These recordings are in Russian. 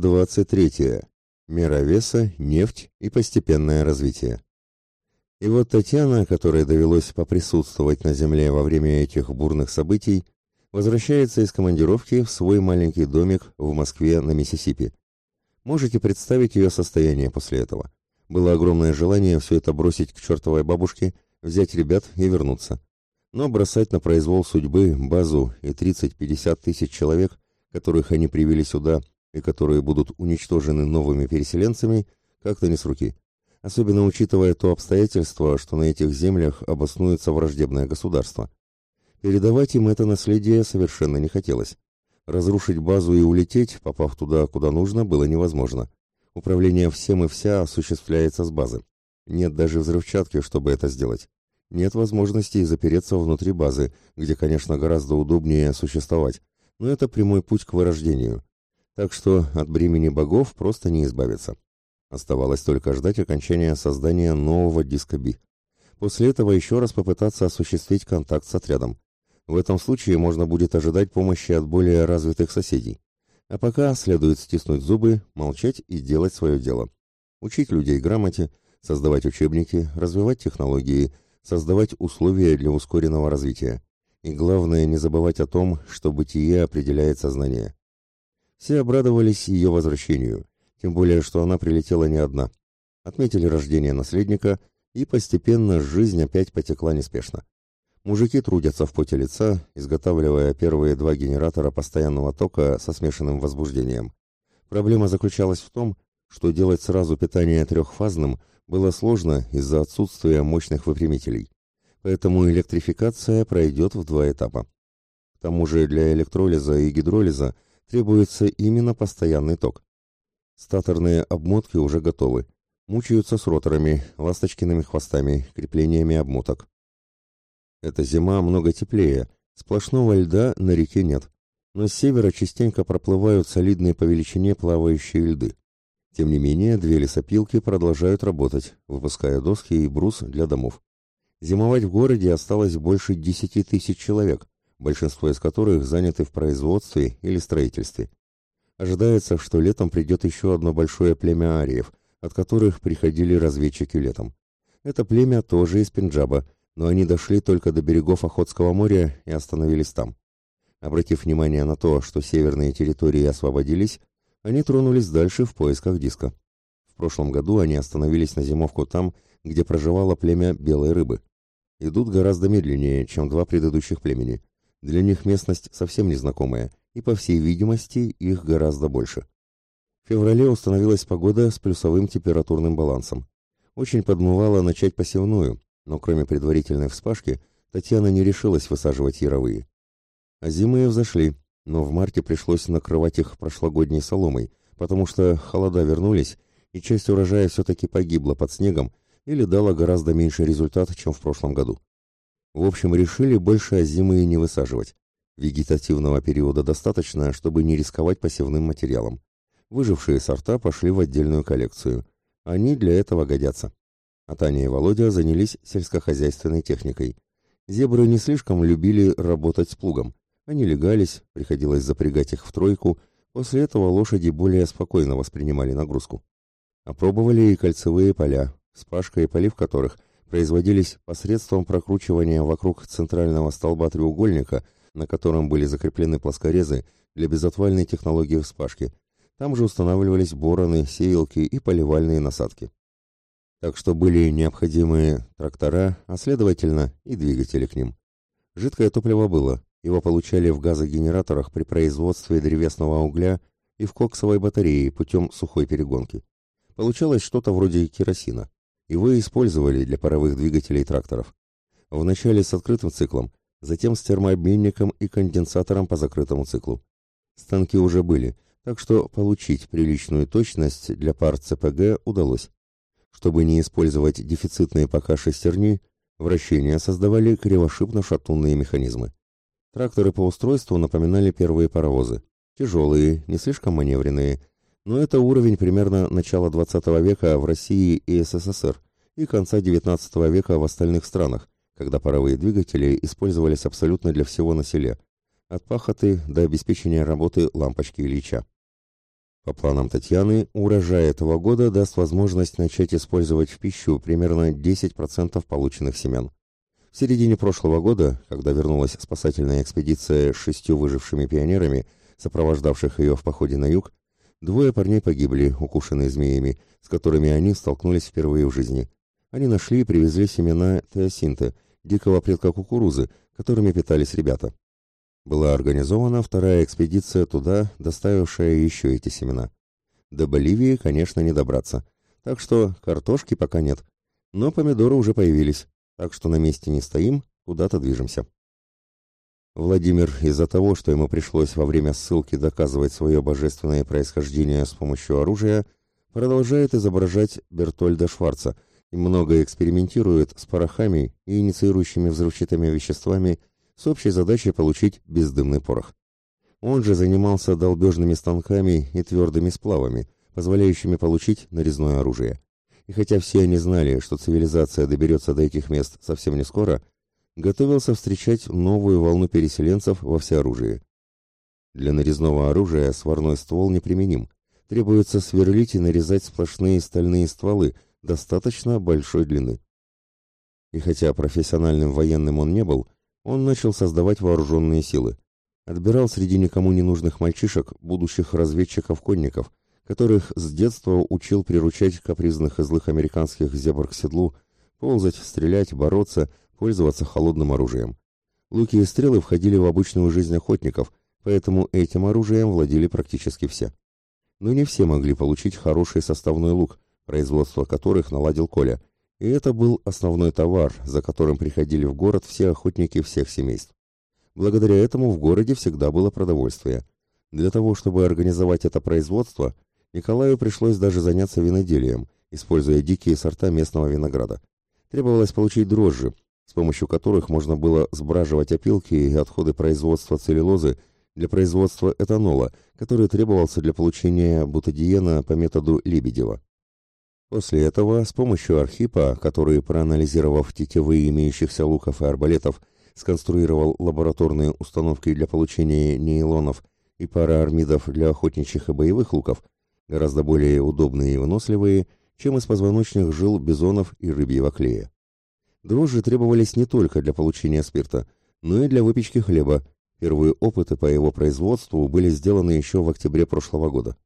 23. Мера веса, нефть и постепенное развитие. И вот Татьяна, которой довелось поприсутствовать на земле во время этих бурных событий, возвращается из командировки в свой маленький домик в Москве на Миссисипи. Можете представить ее состояние после этого. Было огромное желание все это бросить к чертовой бабушке, взять ребят и вернуться. Но бросать на произвол судьбы базу и 30-50 тысяч человек, которых они привели сюда и которые будут уничтожены новыми переселенцами, как-то не с руки особенно учитывая то обстоятельство, что на этих землях обоснуется враждебное государство. Передавать им это наследие совершенно не хотелось. Разрушить базу и улететь, попав туда, куда нужно, было невозможно. Управление всем и вся осуществляется с базы. Нет даже взрывчатки, чтобы это сделать. Нет возможности запереться внутри базы, где, конечно, гораздо удобнее существовать, но это прямой путь к вырождению. Так что от бремени богов просто не избавиться. Оставалось только ждать окончания создания нового диска Би. После этого еще раз попытаться осуществить контакт с отрядом. В этом случае можно будет ожидать помощи от более развитых соседей. А пока следует стиснуть зубы, молчать и делать свое дело. Учить людей грамоте, создавать учебники, развивать технологии, создавать условия для ускоренного развития. И главное, не забывать о том, что бытие определяет сознание. Все обрадовались ее возвращению тем более, что она прилетела не одна. Отметили рождение наследника, и постепенно жизнь опять потекла неспешно. Мужики трудятся в поте лица, изготавливая первые два генератора постоянного тока со смешанным возбуждением. Проблема заключалась в том, что делать сразу питание трехфазным было сложно из-за отсутствия мощных выпрямителей. Поэтому электрификация пройдет в два этапа. К тому же для электролиза и гидролиза требуется именно постоянный ток. Статорные обмотки уже готовы. Мучаются с роторами, ласточкиными хвостами, креплениями обмоток. Эта зима много теплее, сплошного льда на реке нет, но с севера частенько проплывают солидные по величине плавающие льды. Тем не менее, две лесопилки продолжают работать, выпуская доски и брус для домов. Зимовать в городе осталось больше десяти тысяч человек, большинство из которых заняты в производстве или строительстве. Ожидается, что летом придет еще одно большое племя ариев, от которых приходили разведчики летом. Это племя тоже из Пенджаба, но они дошли только до берегов Охотского моря и остановились там. Обратив внимание на то, что северные территории освободились, они тронулись дальше в поисках диска. В прошлом году они остановились на зимовку там, где проживало племя белой рыбы. Идут гораздо медленнее, чем два предыдущих племени. Для них местность совсем незнакомая, и, по всей видимости, их гораздо больше. В феврале установилась погода с плюсовым температурным балансом. Очень подмывало начать посевную, но кроме предварительной вспашки, Татьяна не решилась высаживать яровые. А зимы взошли, но в марте пришлось накрывать их прошлогодней соломой, потому что холода вернулись, и часть урожая все-таки погибла под снегом или дала гораздо меньше результат, чем в прошлом году. В общем, решили больше зимы не высаживать. Вегетативного периода достаточно, чтобы не рисковать посевным материалом. Выжившие сорта пошли в отдельную коллекцию. Они для этого годятся. А Таня и Володя занялись сельскохозяйственной техникой. Зебры не слишком любили работать с плугом. Они легались, приходилось запрягать их в тройку, после этого лошади более спокойно воспринимали нагрузку. Опробовали и кольцевые поля, спашка и полив которых производились посредством прокручивания вокруг центрального столба треугольника – на котором были закреплены плоскорезы для безотвальной технологии вспашки. Там же устанавливались бороны, сеялки и поливальные насадки. Так что были необходимые трактора, а следовательно и двигатели к ним. Жидкое топливо было, его получали в газогенераторах при производстве древесного угля и в коксовой батарее путем сухой перегонки. Получалось что-то вроде керосина. Его использовали для паровых двигателей тракторов. Вначале с открытым циклом, затем с термообменником и конденсатором по закрытому циклу. Станки уже были, так что получить приличную точность для пар ЦПГ удалось. Чтобы не использовать дефицитные пока шестерни, вращения создавали кривошипно-шатунные механизмы. Тракторы по устройству напоминали первые паровозы. Тяжелые, не слишком маневренные, но это уровень примерно начала 20 века в России и СССР и конца XIX века в остальных странах, когда паровые двигатели использовались абсолютно для всего на селе, от пахоты до обеспечения работы лампочки Ильича. По планам Татьяны, урожай этого года даст возможность начать использовать в пищу примерно 10% полученных семян. В середине прошлого года, когда вернулась спасательная экспедиция с шестью выжившими пионерами, сопровождавших ее в походе на юг, двое парней погибли, укушенные змеями, с которыми они столкнулись впервые в жизни. Они нашли и привезли семена теосинта, дикого предка кукурузы, которыми питались ребята. Была организована вторая экспедиция туда, доставившая еще эти семена. До Боливии, конечно, не добраться. Так что картошки пока нет. Но помидоры уже появились. Так что на месте не стоим, куда-то движемся. Владимир из-за того, что ему пришлось во время ссылки доказывать свое божественное происхождение с помощью оружия, продолжает изображать Бертольда Шварца и много экспериментирует с порохами и инициирующими взрывчатыми веществами с общей задачей получить бездымный порох. Он же занимался долбежными станками и твердыми сплавами, позволяющими получить нарезное оружие. И хотя все они знали, что цивилизация доберется до этих мест совсем не скоро, готовился встречать новую волну переселенцев во всеоружии. Для нарезного оружия сварной ствол неприменим. Требуется сверлить и нарезать сплошные стальные стволы достаточно большой длины. И хотя профессиональным военным он не был, он начал создавать вооруженные силы. Отбирал среди никому не нужных мальчишек будущих разведчиков-конников, которых с детства учил приручать капризных и злых американских зебр к седлу, ползать, стрелять, бороться, пользоваться холодным оружием. Луки и стрелы входили в обычную жизнь охотников, поэтому этим оружием владели практически все. Но не все могли получить хороший составной лук, производство которых наладил Коля, и это был основной товар, за которым приходили в город все охотники всех семейств. Благодаря этому в городе всегда было продовольствие. Для того, чтобы организовать это производство, Николаю пришлось даже заняться виноделием, используя дикие сорта местного винограда. Требовалось получить дрожжи, с помощью которых можно было сбраживать опилки и отходы производства целлюлозы для производства этанола, который требовался для получения бутадиена по методу Лебедева. После этого с помощью Архипа, который, проанализировав тетивы имеющихся луков и арбалетов, сконструировал лабораторные установки для получения нейлонов и параармидов для охотничьих и боевых луков, гораздо более удобные и выносливые, чем из позвоночных жил бизонов и рыбьего клея. Дрожжи требовались не только для получения спирта, но и для выпечки хлеба. Первые опыты по его производству были сделаны еще в октябре прошлого года.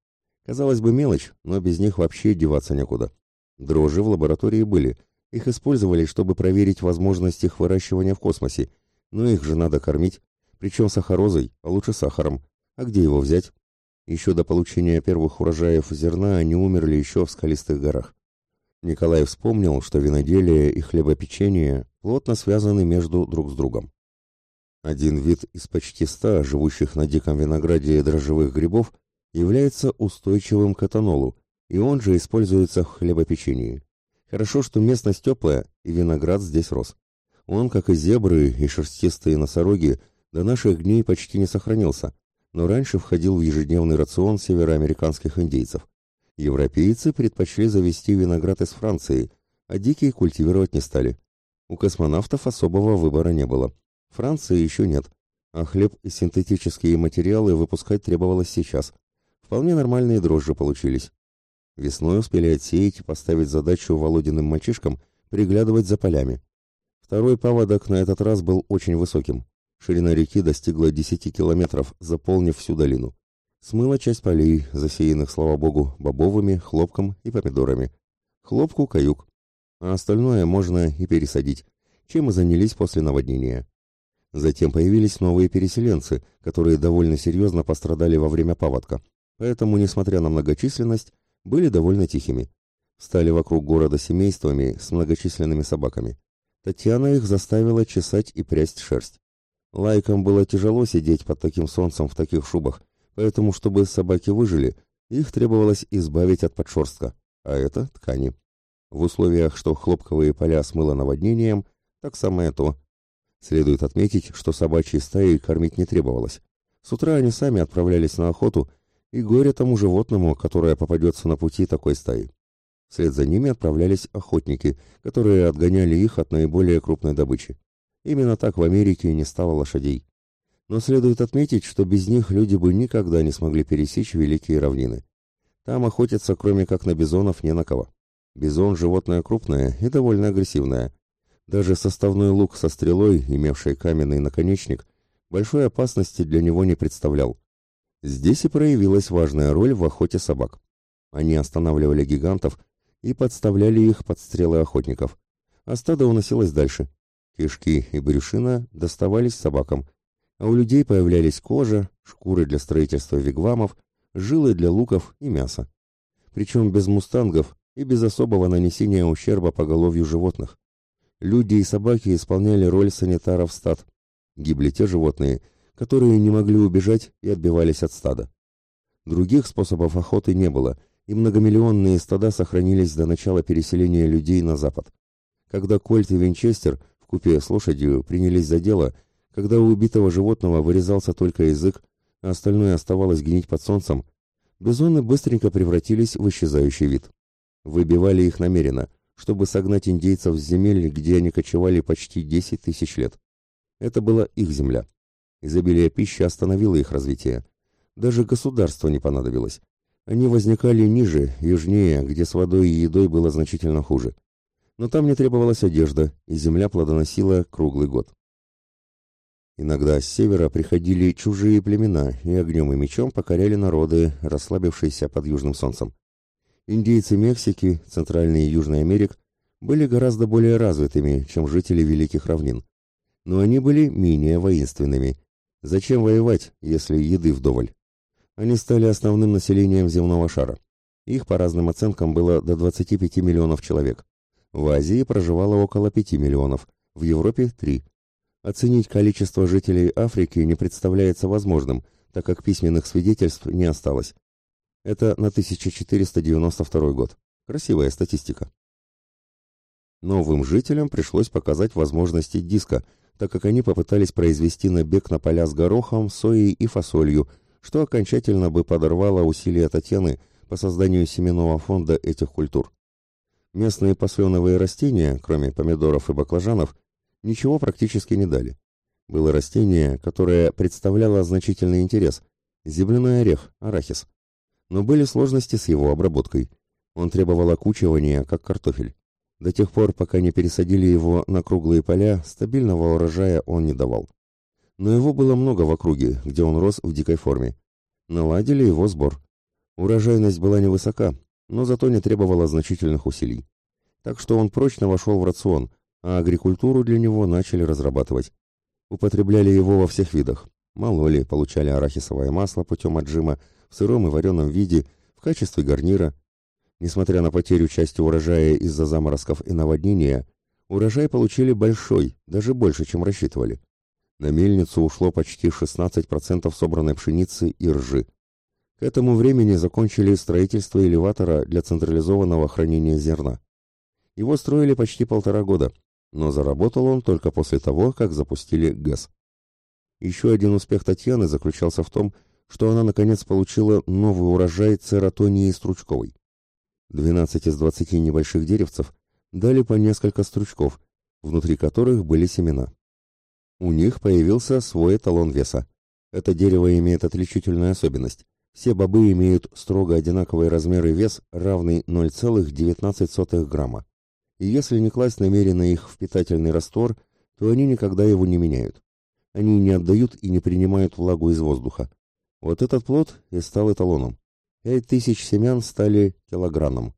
Казалось бы, мелочь, но без них вообще деваться некуда. Дрожжи в лаборатории были. Их использовали, чтобы проверить возможность их выращивания в космосе. Но их же надо кормить. Причем сахарозой, а лучше сахаром. А где его взять? Еще до получения первых урожаев зерна они умерли еще в скалистых горах. Николай вспомнил, что виноделие и хлебопечение плотно связаны между друг с другом. Один вид из почти ста живущих на диком винограде дрожжевых грибов – является устойчивым к этанолу, и он же используется в хлебопечении. Хорошо, что местность теплая, и виноград здесь рос. Он, как и зебры и шерстистые носороги, до наших дней почти не сохранился, но раньше входил в ежедневный рацион североамериканских индейцев. Европейцы предпочли завести виноград из Франции, а дикие культивировать не стали. У космонавтов особого выбора не было. Франции еще нет, а хлеб и синтетические материалы выпускать требовалось сейчас, Вполне нормальные дрожжи получились. Весной успели отсеять и поставить задачу Володиным мальчишкам приглядывать за полями. Второй паводок на этот раз был очень высоким. Ширина реки достигла 10 километров, заполнив всю долину. Смыла часть полей, засеянных, слава богу, бобовыми, хлопком и помидорами. Хлопку – каюк. А остальное можно и пересадить, чем и занялись после наводнения. Затем появились новые переселенцы, которые довольно серьезно пострадали во время паводка поэтому, несмотря на многочисленность, были довольно тихими. Стали вокруг города семействами с многочисленными собаками. Татьяна их заставила чесать и прясть шерсть. Лайкам было тяжело сидеть под таким солнцем в таких шубах, поэтому, чтобы собаки выжили, их требовалось избавить от подшерстка, а это ткани. В условиях, что хлопковые поля смыло наводнением, так самое то. Следует отметить, что собачьи стаи кормить не требовалось. С утра они сами отправлялись на охоту и горе тому животному, которое попадется на пути такой стаи. Вслед за ними отправлялись охотники, которые отгоняли их от наиболее крупной добычи. Именно так в Америке не стало лошадей. Но следует отметить, что без них люди бы никогда не смогли пересечь великие равнины. Там охотиться, кроме как на бизонов, не на кого. Бизон – животное крупное и довольно агрессивное. Даже составной лук со стрелой, имевший каменный наконечник, большой опасности для него не представлял. Здесь и проявилась важная роль в охоте собак. Они останавливали гигантов и подставляли их под стрелы охотников, а стадо уносилось дальше. Кишки и брюшина доставались собакам, а у людей появлялись кожа, шкуры для строительства вигвамов, жилы для луков и мяса. Причем без мустангов и без особого нанесения ущерба поголовью животных. Люди и собаки исполняли роль санитаров стад. Гибли те животные, которые не могли убежать и отбивались от стада. Других способов охоты не было, и многомиллионные стада сохранились до начала переселения людей на запад. Когда Кольт и Винчестер в купе с лошадью принялись за дело, когда у убитого животного вырезался только язык, а остальное оставалось гнить под солнцем, бизоны быстренько превратились в исчезающий вид. Выбивали их намеренно, чтобы согнать индейцев с земель, где они кочевали почти 10 тысяч лет. Это была их земля. Изобилие пищи остановило их развитие. Даже государство не понадобилось. Они возникали ниже, южнее, где с водой и едой было значительно хуже. Но там не требовалась одежда, и земля плодоносила круглый год. Иногда с севера приходили чужие племена и огнем и мечом покоряли народы, расслабившиеся под южным солнцем. Индейцы Мексики, Центральной и Южной Америк были гораздо более развитыми, чем жители Великих Равнин. Но они были менее воинственными, Зачем воевать, если еды вдоволь? Они стали основным населением земного шара. Их, по разным оценкам, было до 25 миллионов человек. В Азии проживало около 5 миллионов, в Европе – 3. Оценить количество жителей Африки не представляется возможным, так как письменных свидетельств не осталось. Это на 1492 год. Красивая статистика. Новым жителям пришлось показать возможности диска – так как они попытались произвести набег на поля с горохом, соей и фасолью, что окончательно бы подорвало усилия Татьяны по созданию семенного фонда этих культур. Местные посленовые растения, кроме помидоров и баклажанов, ничего практически не дали. Было растение, которое представляло значительный интерес – земляной орех, арахис. Но были сложности с его обработкой. Он требовал окучивания, как картофель. До тех пор, пока не пересадили его на круглые поля, стабильного урожая он не давал. Но его было много в округе, где он рос в дикой форме. Наладили его сбор. Урожайность была невысока, но зато не требовала значительных усилий. Так что он прочно вошел в рацион, а агрикультуру для него начали разрабатывать. Употребляли его во всех видах. Мололи, получали арахисовое масло путем отжима, в сыром и вареном виде, в качестве гарнира, Несмотря на потерю части урожая из-за заморозков и наводнения, урожай получили большой, даже больше, чем рассчитывали. На мельницу ушло почти 16% собранной пшеницы и ржи. К этому времени закончили строительство элеватора для централизованного хранения зерна. Его строили почти полтора года, но заработал он только после того, как запустили ГЭС. Еще один успех Татьяны заключался в том, что она наконец получила новый урожай цератонии стручковой. 12 из 20 небольших деревцев дали по несколько стручков, внутри которых были семена. У них появился свой эталон веса. Это дерево имеет отличительную особенность. Все бобы имеют строго одинаковый размер и вес, равный 0,19 грамма. И если не класть намеренно их в питательный раствор, то они никогда его не меняют. Они не отдают и не принимают влагу из воздуха. Вот этот плод и стал эталоном. Пять тысяч семян стали килограммом.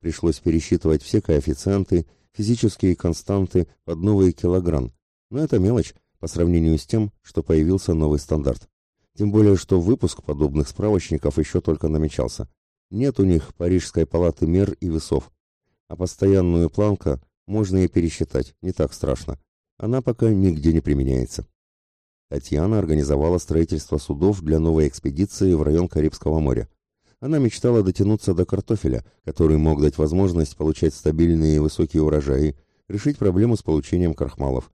Пришлось пересчитывать все коэффициенты, физические константы под новый килограмм. Но это мелочь по сравнению с тем, что появился новый стандарт. Тем более, что выпуск подобных справочников еще только намечался. Нет у них Парижской палаты мер и весов. А постоянную планку можно и пересчитать, не так страшно. Она пока нигде не применяется. Татьяна организовала строительство судов для новой экспедиции в район Карибского моря. Она мечтала дотянуться до картофеля, который мог дать возможность получать стабильные и высокие урожаи, решить проблему с получением крахмалов.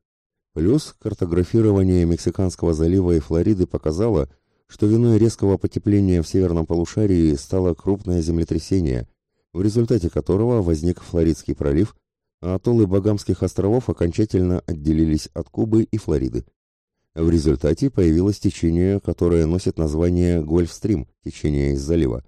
Плюс картографирование Мексиканского залива и Флориды показало, что виной резкого потепления в северном полушарии стало крупное землетрясение, в результате которого возник Флоридский пролив, а атоллы Багамских островов окончательно отделились от Кубы и Флориды. В результате появилось течение, которое носит название Гольфстрим, течение из залива.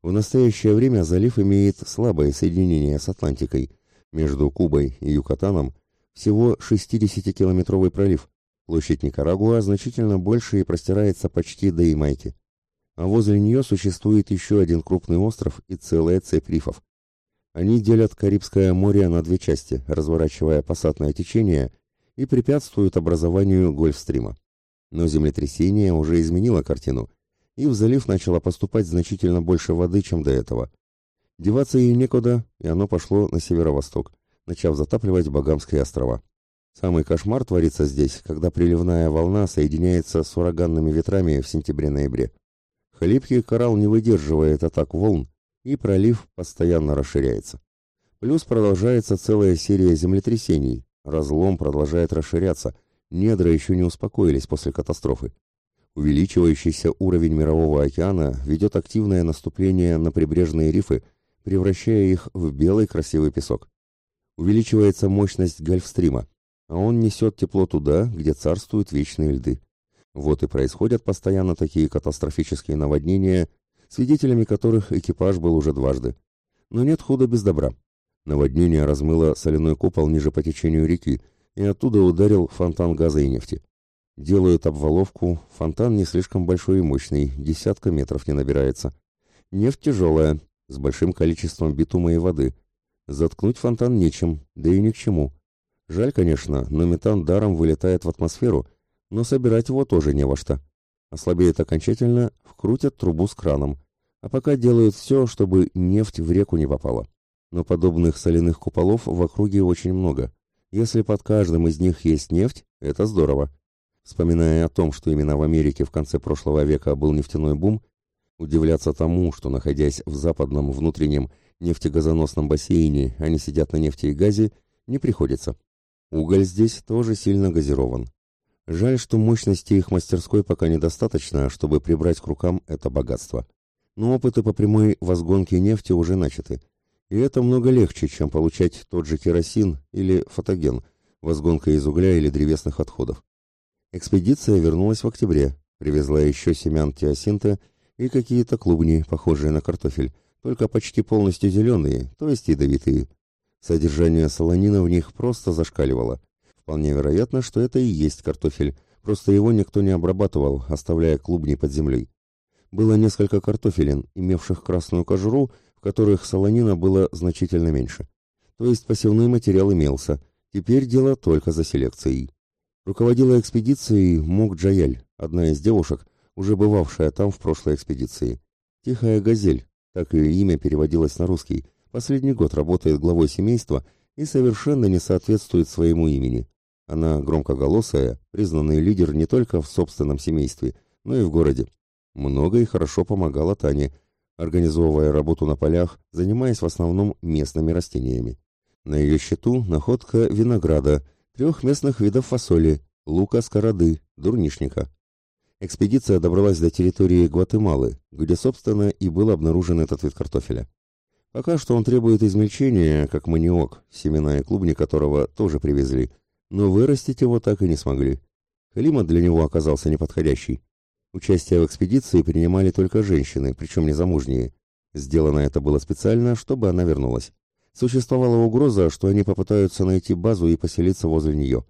В настоящее время залив имеет слабое соединение с Атлантикой. Между Кубой и Юкатаном всего 60-километровый пролив. Площадь Никарагуа значительно больше и простирается почти до Ямайки. А возле нее существует еще один крупный остров и целая цепь рифов. Они делят Карибское море на две части, разворачивая пассатное течение и препятствуют образованию Гольфстрима. Но землетрясение уже изменило картину, и в залив начало поступать значительно больше воды, чем до этого. Деваться ей некуда, и оно пошло на северо-восток, начав затапливать Багамские острова. Самый кошмар творится здесь, когда приливная волна соединяется с ураганными ветрами в сентябре-ноябре. Хлипкий коралл не выдерживает атак волн, и пролив постоянно расширяется. Плюс продолжается целая серия землетрясений, разлом продолжает расширяться, недра еще не успокоились после катастрофы. Увеличивающийся уровень мирового океана ведет активное наступление на прибрежные рифы, превращая их в белый красивый песок. Увеличивается мощность гольфстрима, а он несет тепло туда, где царствуют вечные льды. Вот и происходят постоянно такие катастрофические наводнения, свидетелями которых экипаж был уже дважды. Но нет худа без добра. Наводнение размыло соляной купол ниже по течению реки, и оттуда ударил фонтан газа и нефти. Делают обваловку, фонтан не слишком большой и мощный, десятка метров не набирается. Нефть тяжелая, с большим количеством битума и воды. Заткнуть фонтан нечем, да и ни к чему. Жаль, конечно, но метан даром вылетает в атмосферу, но собирать его тоже не во что. Ослабеет окончательно, вкрутят трубу с краном, а пока делают все, чтобы нефть в реку не попала. Но подобных соляных куполов в округе очень много. Если под каждым из них есть нефть, это здорово. Вспоминая о том, что именно в Америке в конце прошлого века был нефтяной бум, удивляться тому, что, находясь в западном внутреннем нефтегазоносном бассейне, они сидят на нефти и газе, не приходится. Уголь здесь тоже сильно газирован. Жаль, что мощности их мастерской пока недостаточно, чтобы прибрать к рукам это богатство. Но опыты по прямой возгонке нефти уже начаты. И это много легче, чем получать тот же керосин или фотоген, возгонка из угля или древесных отходов. Экспедиция вернулась в октябре, привезла еще семян теосинта и какие-то клубни, похожие на картофель, только почти полностью зеленые, то есть ядовитые. Содержание солонина в них просто зашкаливало. Вполне вероятно, что это и есть картофель, просто его никто не обрабатывал, оставляя клубни под землей. Было несколько картофелин, имевших красную кожуру, в которых солонина было значительно меньше. То есть посевной материал имелся. Теперь дело только за селекцией. Руководила экспедицией Мук Джаяль, одна из девушек, уже бывавшая там в прошлой экспедиции. Тихая газель, так ее имя переводилось на русский, Последний год работает главой семейства и совершенно не соответствует своему имени. Она громкоголосая, признанный лидер не только в собственном семействе, но и в городе. Много и хорошо помогала Тане, организовывая работу на полях, занимаясь в основном местными растениями. На ее счету находка винограда, трех местных видов фасоли, лука скороды, дурнишника. Экспедиция добралась до территории Гватемалы, где, собственно, и был обнаружен этот вид картофеля. Пока что он требует измельчения, как маниок, семена и клубни которого тоже привезли, но вырастить его так и не смогли. Климат для него оказался неподходящий. Участие в экспедиции принимали только женщины, причем незамужние. Сделано это было специально, чтобы она вернулась. Существовала угроза, что они попытаются найти базу и поселиться возле нее.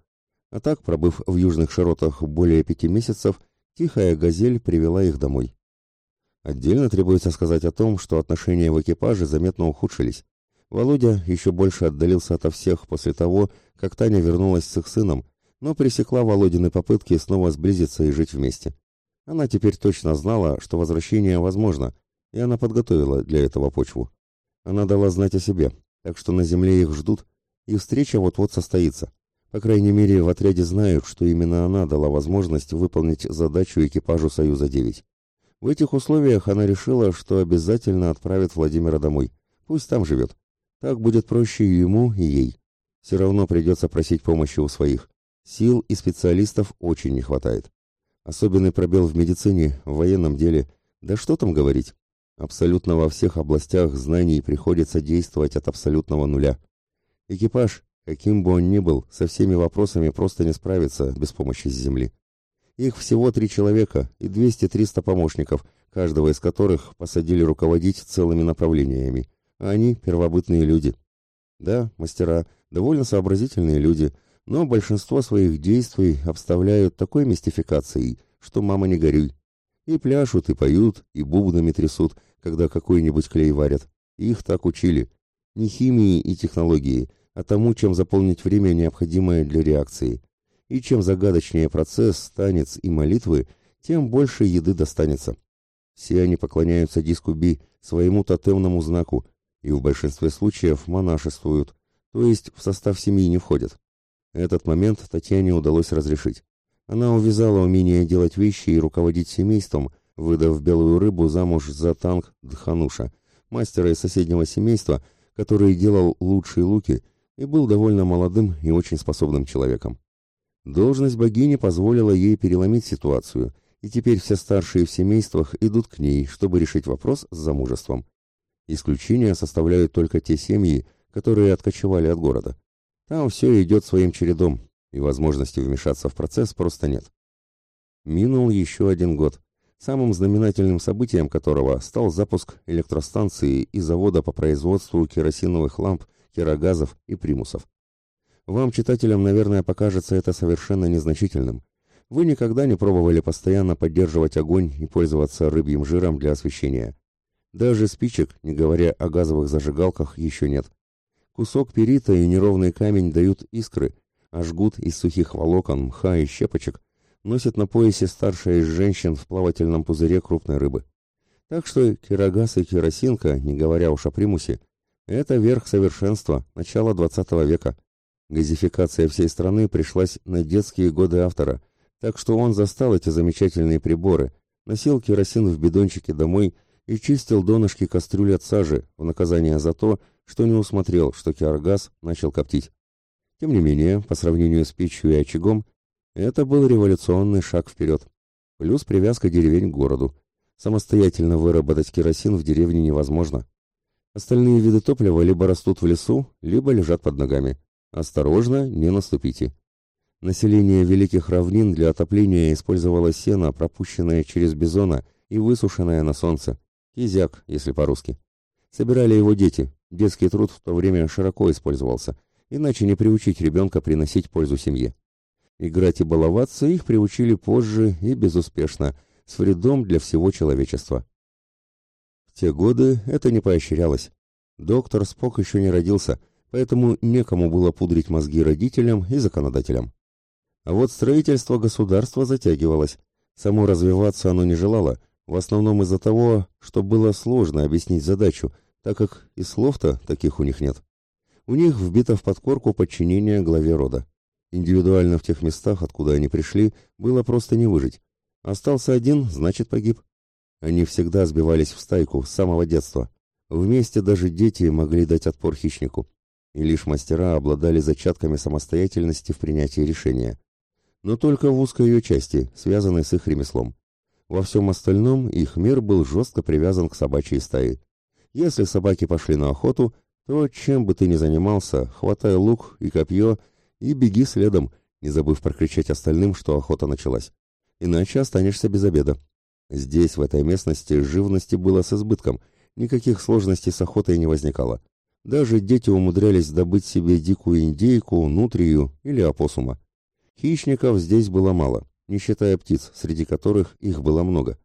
А так, пробыв в южных широтах более пяти месяцев, тихая газель привела их домой. Отдельно требуется сказать о том, что отношения в экипаже заметно ухудшились. Володя еще больше отдалился ото всех после того, как Таня вернулась с их сыном, но пресекла Володины попытки снова сблизиться и жить вместе. Она теперь точно знала, что возвращение возможно, и она подготовила для этого почву. Она дала знать о себе, так что на земле их ждут, и встреча вот-вот состоится. По крайней мере, в отряде знают, что именно она дала возможность выполнить задачу экипажу «Союза-9». В этих условиях она решила, что обязательно отправит Владимира домой. Пусть там живет. Так будет проще и ему, и ей. Все равно придется просить помощи у своих. Сил и специалистов очень не хватает. Особенный пробел в медицине, в военном деле. Да что там говорить. Абсолютно во всех областях знаний приходится действовать от абсолютного нуля. Экипаж, каким бы он ни был, со всеми вопросами просто не справится без помощи с земли. Их всего три человека и 200-300 помощников, каждого из которых посадили руководить целыми направлениями. А они первобытные люди. Да, мастера, довольно сообразительные люди, но большинство своих действий обставляют такой мистификацией, что мама не горюй. И пляшут, и поют, и бубнами трясут, когда какой-нибудь клей варят. Их так учили. Не химии и технологии, а тому, чем заполнить время, необходимое для реакции. И чем загадочнее процесс, танец и молитвы, тем больше еды достанется. Все они поклоняются диску Би, своему тотемному знаку, и в большинстве случаев монашествуют, то есть в состав семьи не входят. Этот момент Татьяне удалось разрешить. Она увязала умение делать вещи и руководить семейством, выдав белую рыбу замуж за танк Дхануша, мастера из соседнего семейства, который делал лучшие луки и был довольно молодым и очень способным человеком. Должность богини позволила ей переломить ситуацию, и теперь все старшие в семействах идут к ней, чтобы решить вопрос с замужеством. Исключения составляют только те семьи, которые откочевали от города. Там все идет своим чередом, и возможности вмешаться в процесс просто нет. Минул еще один год, самым знаменательным событием которого стал запуск электростанции и завода по производству керосиновых ламп, керогазов и примусов. Вам, читателям, наверное, покажется это совершенно незначительным. Вы никогда не пробовали постоянно поддерживать огонь и пользоваться рыбьим жиром для освещения. Даже спичек, не говоря о газовых зажигалках, еще нет. Кусок перита и неровный камень дают искры, а жгут из сухих волокон, мха и щепочек носит на поясе старшая из женщин в плавательном пузыре крупной рыбы. Так что кирогаз и керосинка, не говоря уж о примусе, это верх совершенства, начало XX века. Газификация всей страны пришлась на детские годы автора, так что он застал эти замечательные приборы, носил керосин в бидончике домой и чистил донышки кастрюли от сажи в наказание за то, что не усмотрел, что киаргаз начал коптить. Тем не менее, по сравнению с печью и очагом, это был революционный шаг вперед. Плюс привязка деревень к городу. Самостоятельно выработать керосин в деревне невозможно. Остальные виды топлива либо растут в лесу, либо лежат под ногами. Осторожно, не наступите. Население великих равнин для отопления использовало сено, пропущенное через бизона и высушенное на солнце. Кизяк, если по-русски. Собирали его дети. Детский труд в то время широко использовался – иначе не приучить ребенка приносить пользу семье. Играть и баловаться их приучили позже и безуспешно, с вредом для всего человечества. В те годы это не поощрялось. Доктор Спок еще не родился, поэтому некому было пудрить мозги родителям и законодателям. А вот строительство государства затягивалось. Само развиваться оно не желало, в основном из-за того, что было сложно объяснить задачу, так как и слов-то таких у них нет. У них вбито в подкорку подчинение главе рода. Индивидуально в тех местах, откуда они пришли, было просто не выжить. Остался один, значит погиб. Они всегда сбивались в стайку с самого детства. Вместе даже дети могли дать отпор хищнику. И лишь мастера обладали зачатками самостоятельности в принятии решения. Но только в узкой ее части, связанной с их ремеслом. Во всем остальном их мир был жестко привязан к собачьей стае. Если собаки пошли на охоту, то чем бы ты ни занимался, хватай лук и копье и беги следом, не забыв прокричать остальным, что охота началась. Иначе останешься без обеда. Здесь, в этой местности, живности было с избытком, никаких сложностей с охотой не возникало. Даже дети умудрялись добыть себе дикую индейку, нутрию или опоссума. Хищников здесь было мало, не считая птиц, среди которых их было много.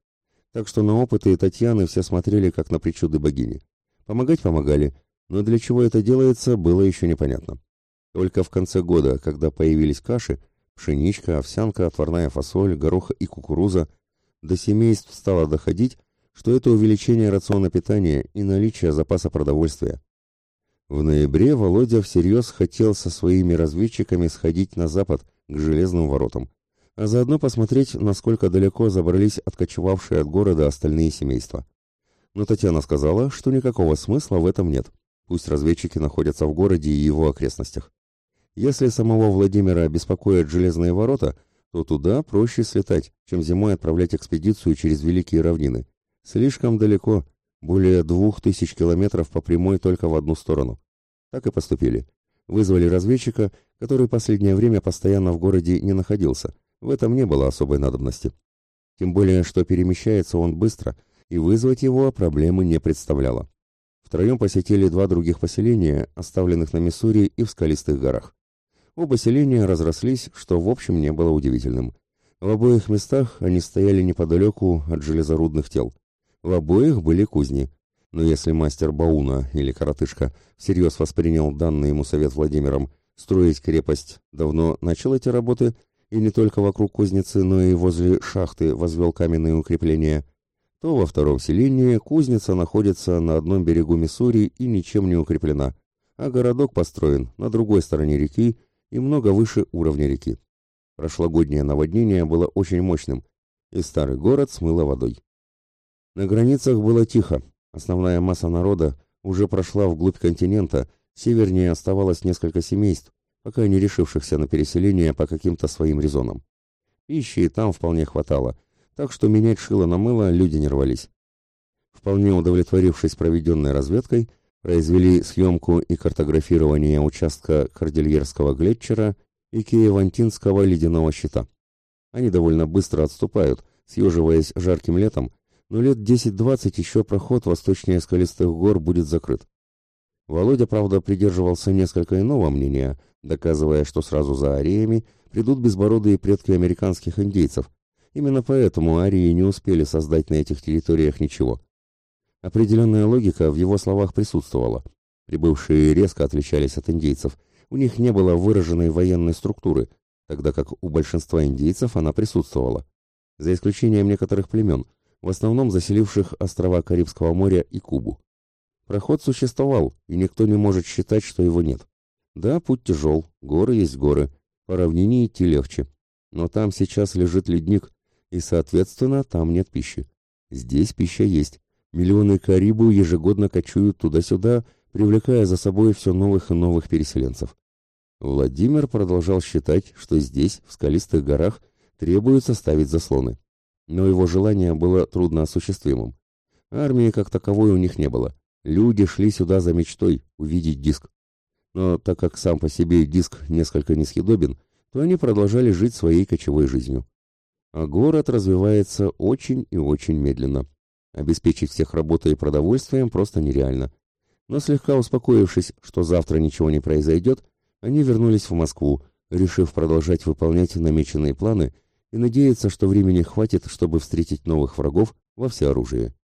Так что на опыты Татьяны все смотрели как на причуды богини. Помогать помогали, но для чего это делается, было еще непонятно. Только в конце года, когда появились каши, пшеничка, овсянка, отварная фасоль, горох и кукуруза, до семейств стало доходить, что это увеличение рациона питания и наличие запаса продовольствия. В ноябре Володя всерьез хотел со своими разведчиками сходить на запад, к железным воротам, а заодно посмотреть, насколько далеко забрались откочевавшие от города остальные семейства. Но Татьяна сказала, что никакого смысла в этом нет. Пусть разведчики находятся в городе и его окрестностях. Если самого Владимира беспокоят железные ворота, то туда проще слетать, чем зимой отправлять экспедицию через Великие равнины. Слишком далеко, более двух тысяч километров по прямой только в одну сторону. Так и поступили. Вызвали разведчика, который последнее время постоянно в городе не находился, в этом не было особой надобности. Тем более, что перемещается он быстро, и вызвать его проблемы не представляло. Втроем посетили два других поселения, оставленных на Миссури и в скалистых горах. Оба селения разрослись, что в общем не было удивительным. В обоих местах они стояли неподалеку от железорудных тел. В обоих были кузни. Но если мастер Бауна или коротышка всерьез воспринял данный ему совет Владимиром строить крепость, давно начал эти работы, и не только вокруг кузницы, но и возле шахты возвел каменные укрепления, то во втором селении кузница находится на одном берегу Миссури и ничем не укреплена, а городок построен на другой стороне реки и много выше уровня реки. Прошлогоднее наводнение было очень мощным, и старый город смыло водой. На границах было тихо, основная масса народа уже прошла вглубь континента, севернее оставалось несколько семейств, пока не решившихся на переселение по каким-то своим резонам. Пищи и там вполне хватало, так что менять шило на мыло люди не рвались. Вполне удовлетворившись проведенной разведкой, произвели съемку и картографирование участка Кордильерского глетчера и Киевантинского ледяного щита. Они довольно быстро отступают, съеживаясь жарким летом, но лет 10-20 еще проход восточнее скалистых гор будет закрыт. Володя, правда, придерживался несколько иного мнения, доказывая, что сразу за ариями придут безбородые предки американских индейцев. Именно поэтому арии не успели создать на этих территориях ничего. Определенная логика в его словах присутствовала. Прибывшие резко отличались от индейцев. У них не было выраженной военной структуры, тогда как у большинства индейцев она присутствовала. За исключением некоторых племен, в основном заселивших острова Карибского моря и Кубу. Проход существовал, и никто не может считать, что его нет. Да, путь тяжел, горы есть горы, по равнине идти легче. Но там сейчас лежит ледник, и, соответственно, там нет пищи. Здесь пища есть. Миллионы карибу ежегодно кочуют туда-сюда, привлекая за собой все новых и новых переселенцев. Владимир продолжал считать, что здесь, в скалистых горах, требуется ставить заслоны. Но его желание было трудноосуществимым. Армии как таковой у них не было. Люди шли сюда за мечтой увидеть диск. Но так как сам по себе диск несколько несъедобен, то они продолжали жить своей кочевой жизнью. А город развивается очень и очень медленно. Обеспечить всех работой и продовольствием просто нереально. Но слегка успокоившись, что завтра ничего не произойдет, они вернулись в Москву, решив продолжать выполнять намеченные планы и надеяться, что времени хватит, чтобы встретить новых врагов во всеоружии.